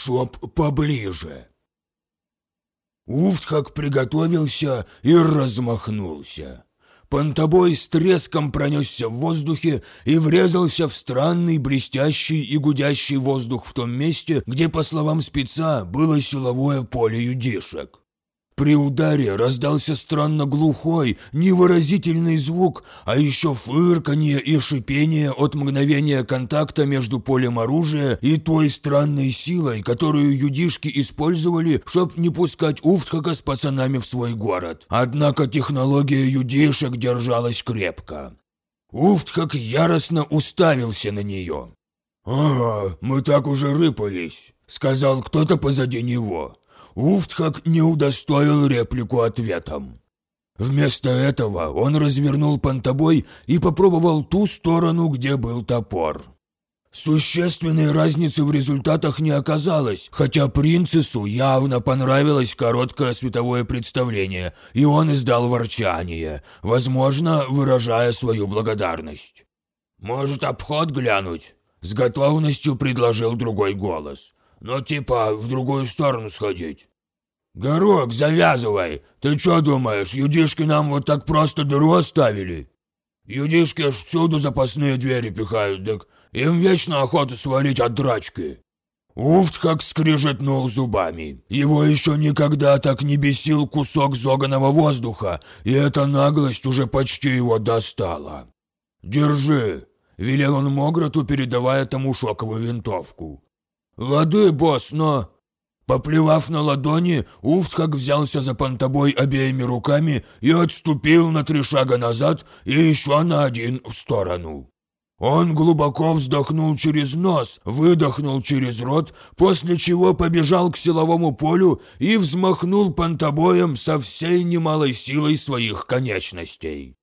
чтоб поближе». Уфтхак приготовился и размахнулся. Понтобой с треском пронесся в воздухе и врезался в странный блестящий и гудящий воздух в том месте, где, по словам спеца, было силовое поле юдишек. При ударе раздался странно глухой, невыразительный звук, а еще фырканье и шипение от мгновения контакта между полем оружия и той странной силой, которую юдишки использовали, чтобы не пускать Уфтхака с пацанами в свой город. Однако технология юдишек держалась крепко. Уфтхак яростно уставился на нее. «Ага, мы так уже рыпались», — сказал кто-то позади него. Уфтхак не удостоил реплику ответом. Вместо этого он развернул понтобой и попробовал ту сторону, где был топор. Существенной разницы в результатах не оказалось, хотя принцессу явно понравилось короткое световое представление, и он издал ворчание, возможно, выражая свою благодарность. «Может, обход глянуть?» – с готовностью предложил другой голос. Ну, типа, в другую сторону сходить. Горок, завязывай. Ты что думаешь, юдишки нам вот так просто дыру оставили? Юдишки аж всюду запасные двери пихают, так им вечно охота свалить от драчки. Уфт как скрижетнул зубами. Его еще никогда так не бесил кусок зоганого воздуха, и эта наглость уже почти его достала. «Держи», — велел он Мограту, передавая тому шоковую винтовку. «Воды, босс, но...» Поплевав на ладони, Увскак взялся за понтобой обеими руками и отступил на три шага назад и еще на один в сторону. Он глубоко вздохнул через нос, выдохнул через рот, после чего побежал к силовому полю и взмахнул понтобоем со всей немалой силой своих конечностей.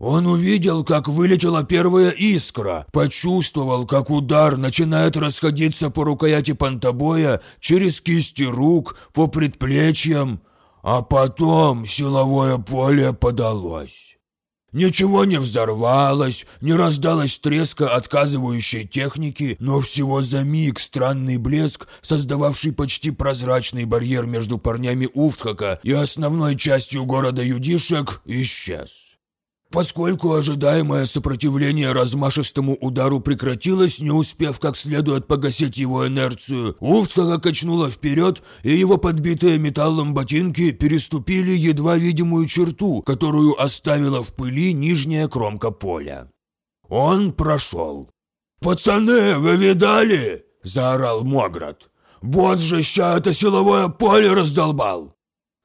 Он увидел, как вылетела первая искра, почувствовал, как удар начинает расходиться по рукояти понтобоя через кисти рук, по предплечьям, а потом силовое поле подалось. Ничего не взорвалось, не раздалось треска отказывающей техники, но всего за миг странный блеск, создававший почти прозрачный барьер между парнями Уфтхака и основной частью города Юдишек, исчез. Поскольку ожидаемое сопротивление размашистому удару прекратилось, не успев как следует погасить его инерцию, Уфтхага качнула вперед, и его подбитые металлом ботинки переступили едва видимую черту, которую оставила в пыли нижняя кромка поля. Он прошел. «Пацаны, вы видали?» – заорал Моград. «Бот же ща это силовое поле раздолбал!»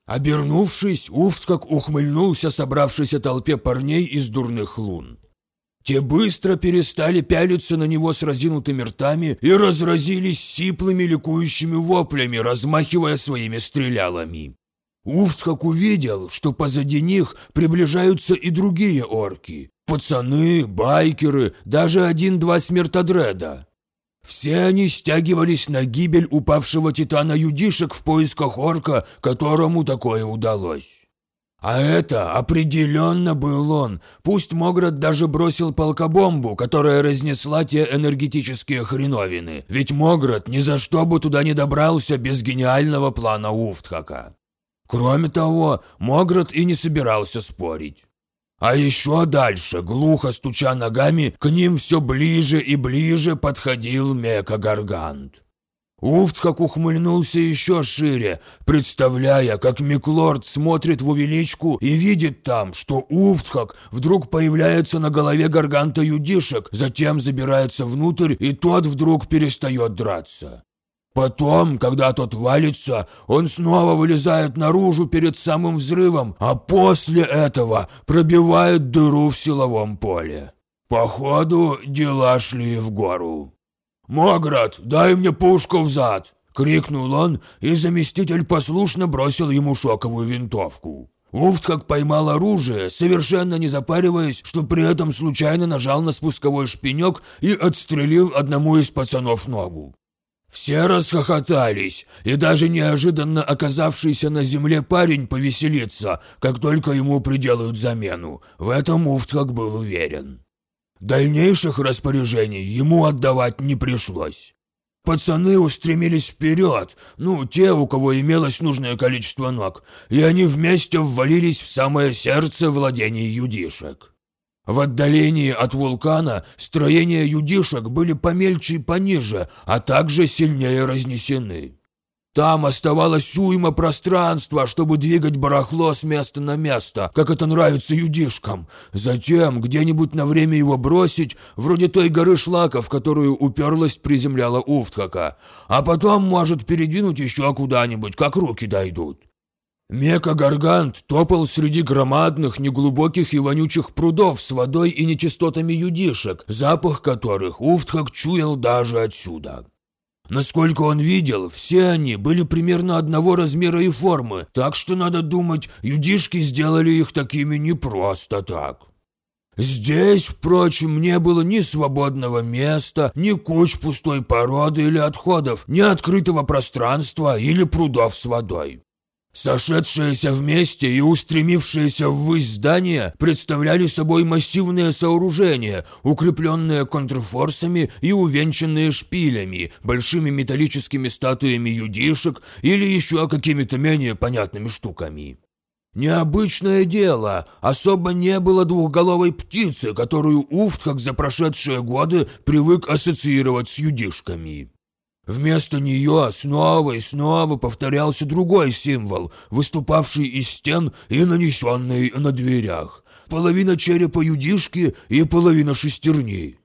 Обернувшись, Уфтскак ухмыльнулся собравшейся толпе парней из дурных лун. Те быстро перестали пялиться на него с разинутыми ртами и разразились сиплыми ликующими воплями, размахивая своими стрелялами. Уфтхак увидел, что позади них приближаются и другие орки. Пацаны, байкеры, даже один-два смертодреда. Все они стягивались на гибель упавшего титана юдишек в поисках орка, которому такое удалось. А это определенно был он. Пусть Моград даже бросил полкобомбу, которая разнесла те энергетические хреновины. Ведь Моград ни за что бы туда не добрался без гениального плана Уфтхака. Кроме того, Моград и не собирался спорить. А еще дальше, глухо стуча ногами, к ним все ближе и ближе подходил Мека-Гаргант. Уфтхак ухмыльнулся еще шире, представляя, как Миклорд смотрит в увеличку и видит там, что Уфтхак вдруг появляется на голове Гарганта Юдишек, затем забирается внутрь, и тот вдруг перестает драться. Потом, когда тот валится, он снова вылезает наружу перед самым взрывом, а после этого пробивает дыру в силовом поле. Походу, дела шли в гору. «Моград, дай мне пушку в зад!» — крикнул он, и заместитель послушно бросил ему шоковую винтовку. Уфт как поймал оружие, совершенно не запариваясь, что при этом случайно нажал на спусковой шпинек и отстрелил одному из пацанов ногу. Все расхохотались, и даже неожиданно оказавшийся на земле парень повеселится, как только ему приделают замену. В этом Уфтхак был уверен. Дальнейших распоряжений ему отдавать не пришлось. Пацаны устремились вперед, ну, те, у кого имелось нужное количество ног, и они вместе ввалились в самое сердце владений юдишек. В отдалении от вулкана строения юдишек были помельче и пониже, а также сильнее разнесены. Там оставалось уйма пространства, чтобы двигать барахло с места на место, как это нравится юдишкам. Затем где-нибудь на время его бросить, вроде той горы шлака, в которую уперлась приземляла Уфтхака. А потом может передвинуть еще куда-нибудь, как руки дойдут. Мека-гаргант топал среди громадных, неглубоких и вонючих прудов с водой и нечистотами юдишек, запах которых Уфтхак чуял даже отсюда. Насколько он видел, все они были примерно одного размера и формы, так что, надо думать, юдишки сделали их такими не просто так. Здесь, впрочем, не было ни свободного места, ни куч пустой породы или отходов, ни открытого пространства или прудов с водой. Сошедшиеся вместе и устремившиеся ввысь здания представляли собой массивные сооружения, укрепленные контрфорсами и увенчанные шпилями, большими металлическими статуями юдишек или еще какими-то менее понятными штуками. Необычное дело, особо не было двухголовой птицы, которую Уфт, как за прошедшие годы, привык ассоциировать с юдишками. Вместо нее снова и снова повторялся другой символ, выступавший из стен и нанесенный на дверях. Половина черепа юдишки и половина шестерни.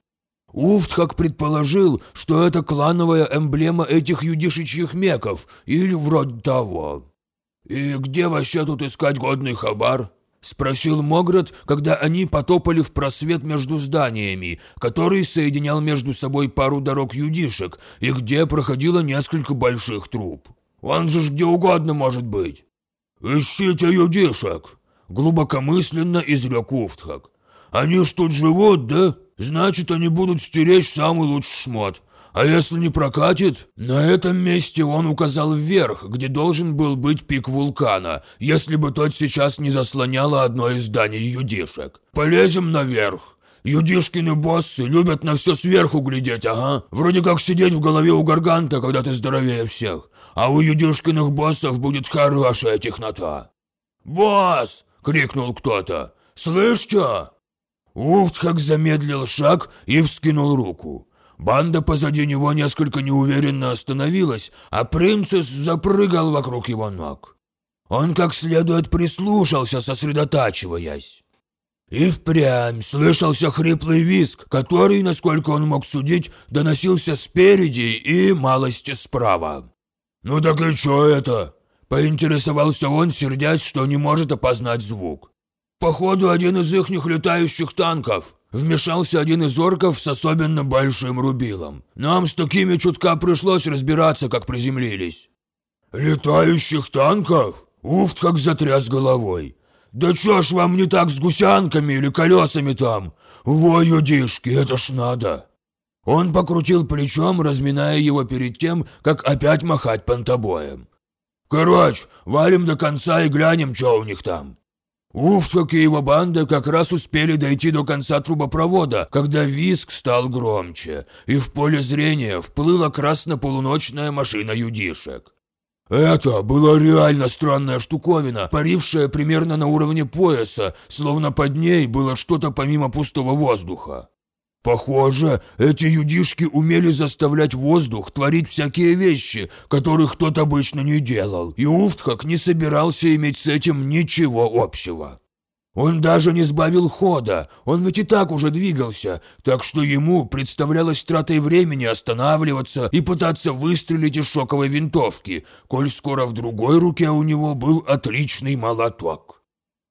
Уфт как предположил, что это клановая эмблема этих юдишечьих меков, или вроде того. «И где вообще тут искать годный хабар?» – спросил Моград, когда они потопали в просвет между зданиями, который соединял между собой пару дорог юдишек и где проходило несколько больших труб. «Он же где угодно может быть!» «Ищите юдишек!» – глубокомысленно изрек Уфтхак. «Они ж тут живут, да? Значит, они будут стеречь самый лучший шмот. А если не прокатит? На этом месте он указал вверх, где должен был быть пик вулкана, если бы тот сейчас не заслоняло одно из зданий юдишек. Полезем наверх. Юдишкины боссы любят на все сверху глядеть, ага. Вроде как сидеть в голове у Гарганта, когда ты здоровее всех. А у юдишкиных боссов будет хорошая технота. «Босс!» — крикнул кто-то. «Слышь, чё?» Уфт как замедлил шаг и вскинул руку. Банда позади него несколько неуверенно остановилась, а принцесс запрыгал вокруг его ног. Он как следует прислушался, сосредотачиваясь. И впрямь слышался хриплый визг, который, насколько он мог судить, доносился спереди и малости справа. «Ну так и чё это?» – поинтересовался он, сердясь, что не может опознать звук. «Походу, один из ихних летающих танков», Вмешался один из орков с особенно большим рубилом. Нам с такими чутка пришлось разбираться, как приземлились. «Летающих танков?» Уфт как затряс головой. «Да чё ж вам не так с гусянками или колесами там? Во, юдишки, это ж надо!» Он покрутил плечом, разминая его перед тем, как опять махать понтобоем. «Короче, валим до конца и глянем, что у них там». Уфток и его банда как раз успели дойти до конца трубопровода, когда визг стал громче, и в поле зрения вплыла красно-полуночная машина юдишек. Это была реально странная штуковина, парившая примерно на уровне пояса, словно под ней было что-то помимо пустого воздуха. Похоже, эти юдишки умели заставлять воздух творить всякие вещи, которых тот обычно не делал, и Уфтхак не собирался иметь с этим ничего общего. Он даже не сбавил хода, он ведь и так уже двигался, так что ему представлялось тратой времени останавливаться и пытаться выстрелить из шоковой винтовки, коль скоро в другой руке у него был отличный молоток.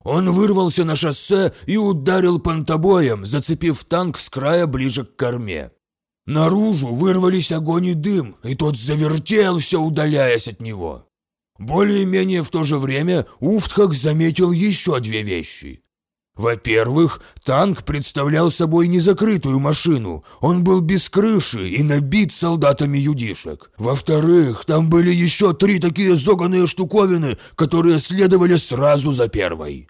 Он вырвался на шоссе и ударил понтобоем, зацепив танк с края ближе к корме. Наружу вырвались огонь и дым, и тот завертелся, удаляясь от него. Более-менее в то же время Уфтхак заметил еще две вещи. Во-первых, танк представлял собой незакрытую машину. Он был без крыши и набит солдатами юдишек. Во-вторых, там были еще три такие зоганые штуковины, которые следовали сразу за первой.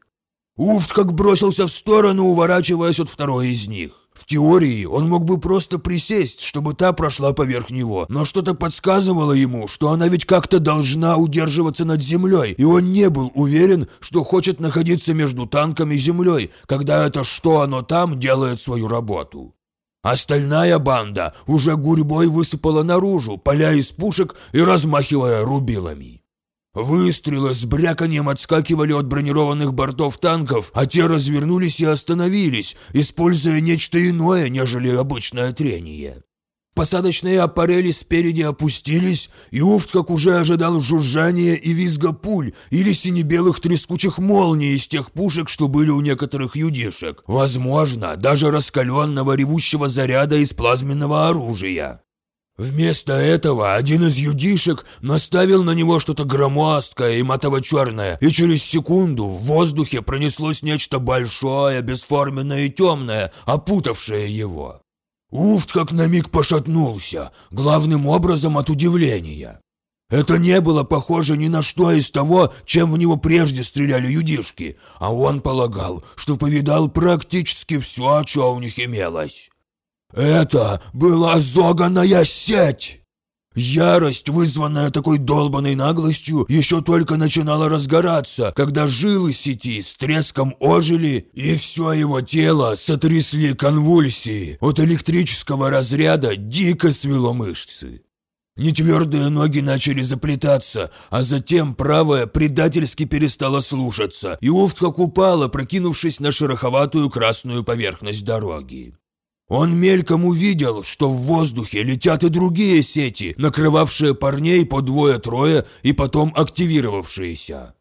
Уфт как бросился в сторону, уворачиваясь от второй из них. В теории он мог бы просто присесть, чтобы та прошла поверх него, но что-то подсказывало ему, что она ведь как-то должна удерживаться над землей, и он не был уверен, что хочет находиться между танком и землей, когда это что оно там делает свою работу. Остальная банда уже гурьбой высыпала наружу, поля из пушек и размахивая рубилами. Выстрелы с бряканьем отскакивали от бронированных бортов танков, а те развернулись и остановились, используя нечто иное, нежели обычное трение. Посадочные аппарели спереди опустились, и Уфт, как уже ожидал, жужжания и визга пуль или сине-белых трескучих молний из тех пушек, что были у некоторых юдишек. Возможно, даже раскаленного ревущего заряда из плазменного оружия. Вместо этого один из юдишек наставил на него что-то громоздкое и матово-черное, и через секунду в воздухе пронеслось нечто большое, бесформенное и темное, опутавшее его. Уфт как на миг пошатнулся, главным образом от удивления. Это не было похоже ни на что из того, чем в него прежде стреляли юдишки, а он полагал, что повидал практически все, что у них имелось. Это была зоганая сеть! Ярость, вызванная такой долбанной наглостью, еще только начинала разгораться, когда жилы сети с треском ожили, и все его тело сотрясли конвульсии. От электрического разряда дико свело мышцы. Нетвердые ноги начали заплетаться, а затем правая предательски перестала слушаться, и Уфт как упала, прокинувшись на шероховатую красную поверхность дороги. Он мельком увидел, что в воздухе летят и другие сети, накрывавшие парней по двое-трое и потом активировавшиеся.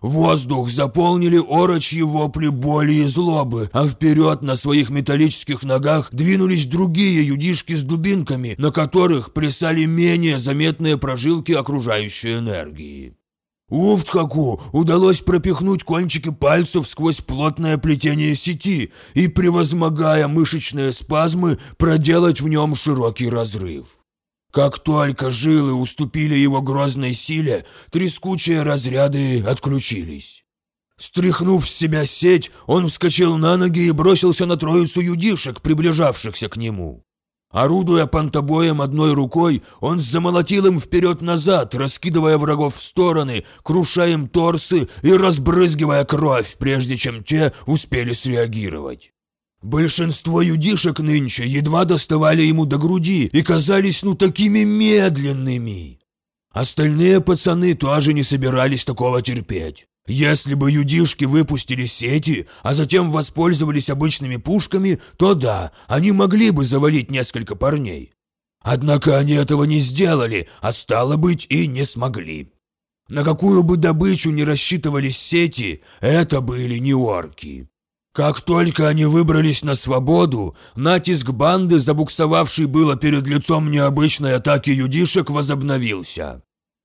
Воздух заполнили орочьи вопли боли и злобы, а вперед на своих металлических ногах двинулись другие юдишки с дубинками, на которых плясали менее заметные прожилки окружающей энергии. Уфтхаку удалось пропихнуть кончики пальцев сквозь плотное плетение сети и, превозмогая мышечные спазмы, проделать в нем широкий разрыв. Как только жилы уступили его грозной силе, трескучие разряды отключились. Стряхнув с себя сеть, он вскочил на ноги и бросился на троицу юдишек, приближавшихся к нему. Орудуя пантобоем одной рукой, он замолотил им вперед-назад, раскидывая врагов в стороны, крушая им торсы и разбрызгивая кровь, прежде чем те успели среагировать. Большинство юдишек нынче едва доставали ему до груди и казались ну такими медленными. Остальные пацаны тоже не собирались такого терпеть. Если бы юдишки выпустили сети, а затем воспользовались обычными пушками, то да, они могли бы завалить несколько парней. Однако они этого не сделали, а стало быть и не смогли. На какую бы добычу ни рассчитывались сети, это были не орки. Как только они выбрались на свободу, натиск банды, забуксовавший было перед лицом необычной атаки юдишек, возобновился.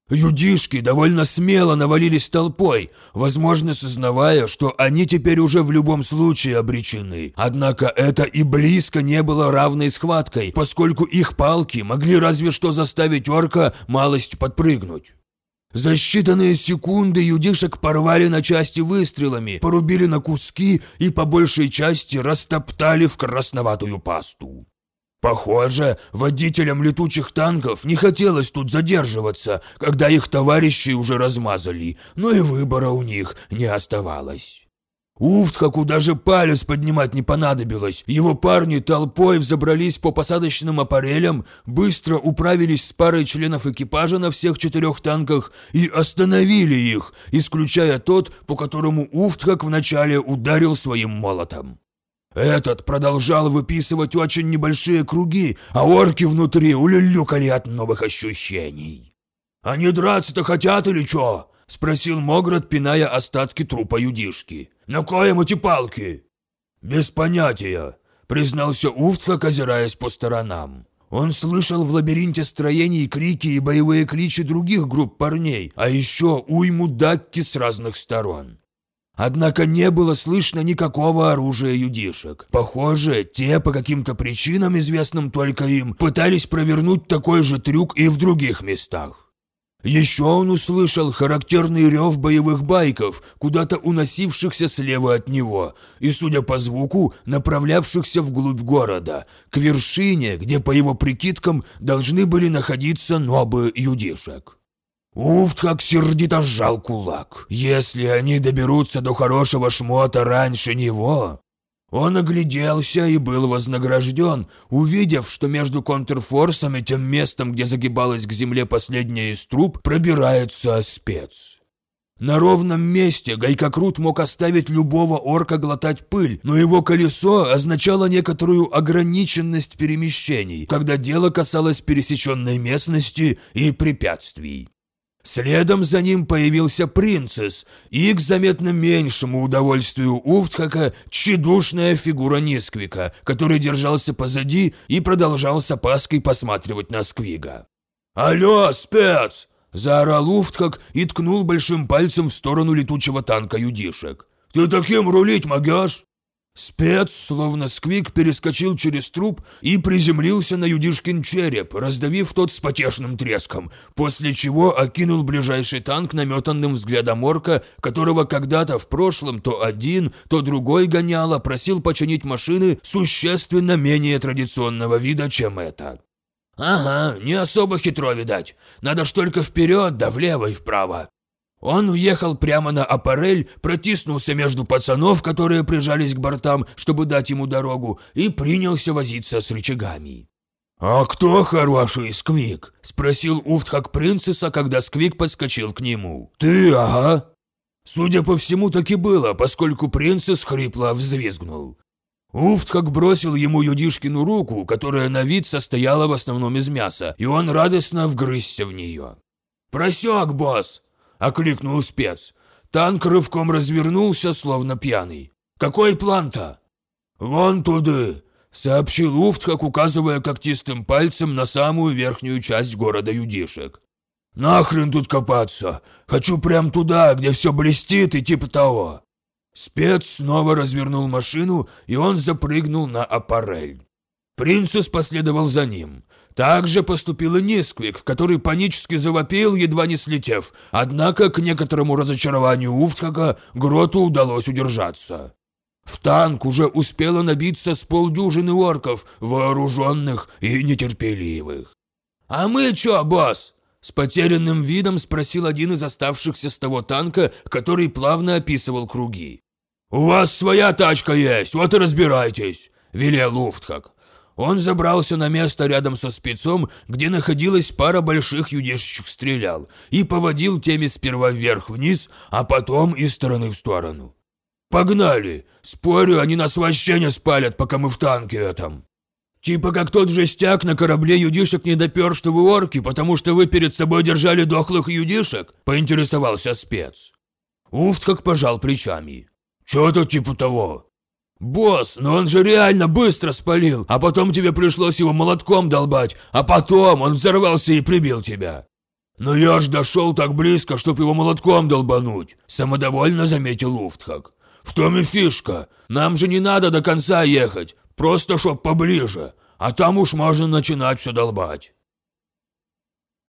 Юдишки довольно смело навалились толпой, возможно, сознавая, что они теперь уже в любом случае обречены. Однако это и близко не было равной схваткой, поскольку их палки могли разве что заставить орка малость подпрыгнуть. За считанные секунды юдишек порвали на части выстрелами, порубили на куски и по большей части растоптали в красноватую пасту. Похоже, водителям летучих танков не хотелось тут задерживаться, когда их товарищи уже размазали, но и выбора у них не оставалось. Уфтхаку даже палец поднимать не понадобилось. Его парни толпой взобрались по посадочным аппарелям, быстро управились с парой членов экипажа на всех четырех танках и остановили их, исключая тот, по которому Уфтхак вначале ударил своим молотом. Этот продолжал выписывать очень небольшие круги, а орки внутри улюлюкали от новых ощущений. «Они драться-то хотят или чё?» – спросил Моград, пиная остатки трупа юдишки. «На коем эти палки?» «Без понятия», – признался Уфтхак, озираясь по сторонам. Он слышал в лабиринте строений крики и боевые кличи других групп парней, а еще уйму дакки с разных сторон. Однако не было слышно никакого оружия юдишек. Похоже, те по каким-то причинам, известным только им, пытались провернуть такой же трюк и в других местах. Еще он услышал характерный рев боевых байков, куда-то уносившихся слева от него, и, судя по звуку, направлявшихся вглубь города, к вершине, где, по его прикидкам, должны были находиться нобы юдишек. Уфт как сердито сжал кулак. Если они доберутся до хорошего шмота раньше него, он огляделся и был вознагражден, увидев, что между контрфорсом и тем местом, где загибалась к земле последняя из труб, пробирается спец. На ровном месте Гайкокрут мог оставить любого орка глотать пыль, но его колесо означало некоторую ограниченность перемещений, когда дело касалось пересеченной местности и препятствий. Следом за ним появился принцесс, и к заметно меньшему удовольствию Уфтхака тщедушная фигура Нисквика, который держался позади и продолжал с опаской посматривать на Сквига. «Алло, спец!» – заорал Уфтхак и ткнул большим пальцем в сторону летучего танка юдишек. «Ты таким рулить могешь?» Спец, словно сквик, перескочил через труп и приземлился на Юдишкин череп, раздавив тот с потешным треском, после чего окинул ближайший танк наметанным взглядом орка, которого когда-то в прошлом то один, то другой гоняло, просил починить машины существенно менее традиционного вида, чем это. «Ага, не особо хитро, видать. Надо ж только вперед, да влево и вправо. Он въехал прямо на аппарель, протиснулся между пацанов, которые прижались к бортам, чтобы дать ему дорогу, и принялся возиться с рычагами. «А кто хороший Сквик?» – спросил Уфтхак принцесса, когда Сквик подскочил к нему. «Ты, ага». Судя по всему, так и было, поскольку принцесс хрипло взвизгнул. Уфтхак бросил ему Юдишкину руку, которая на вид состояла в основном из мяса, и он радостно вгрызся в нее. «Просек, босс!» – окликнул спец. Танк рывком развернулся, словно пьяный. «Какой план-то?» «Вон туды», – сообщил Уфт, как указывая когтистым пальцем на самую верхнюю часть города Юдишек. «Нахрен тут копаться? Хочу прям туда, где все блестит и типа того». Спец снова развернул машину, и он запрыгнул на аппарель. Принцесс последовал за ним. Так же поступил и который панически завопил, едва не слетев, однако к некоторому разочарованию Уфтхака Гроту удалось удержаться. В танк уже успело набиться с полдюжины орков, вооруженных и нетерпеливых. «А мы чё, босс?» С потерянным видом спросил один из оставшихся с того танка, который плавно описывал круги. «У вас своя тачка есть, вот и разбирайтесь», – велел Уфтхак. Он забрался на место рядом со спецом, где находилась пара больших юдешечек стрелял, и поводил теми сперва вверх-вниз, а потом из стороны в сторону. «Погнали! Спорю, они нас вообще не спалят, пока мы в танке этом!» «Типа как тот жестяк на корабле юдишек не допер, что вы орки, потому что вы перед собой держали дохлых юдишек?» – поинтересовался спец. Уфт как пожал плечами. «Чё-то типа того. «Босс, но он же реально быстро спалил, а потом тебе пришлось его молотком долбать, а потом он взорвался и прибил тебя». «Но я ж дошел так близко, чтоб его молотком долбануть», – самодовольно заметил Уфтхак. «В том и фишка. Нам же не надо до конца ехать, просто чтоб поближе, а там уж можно начинать все долбать».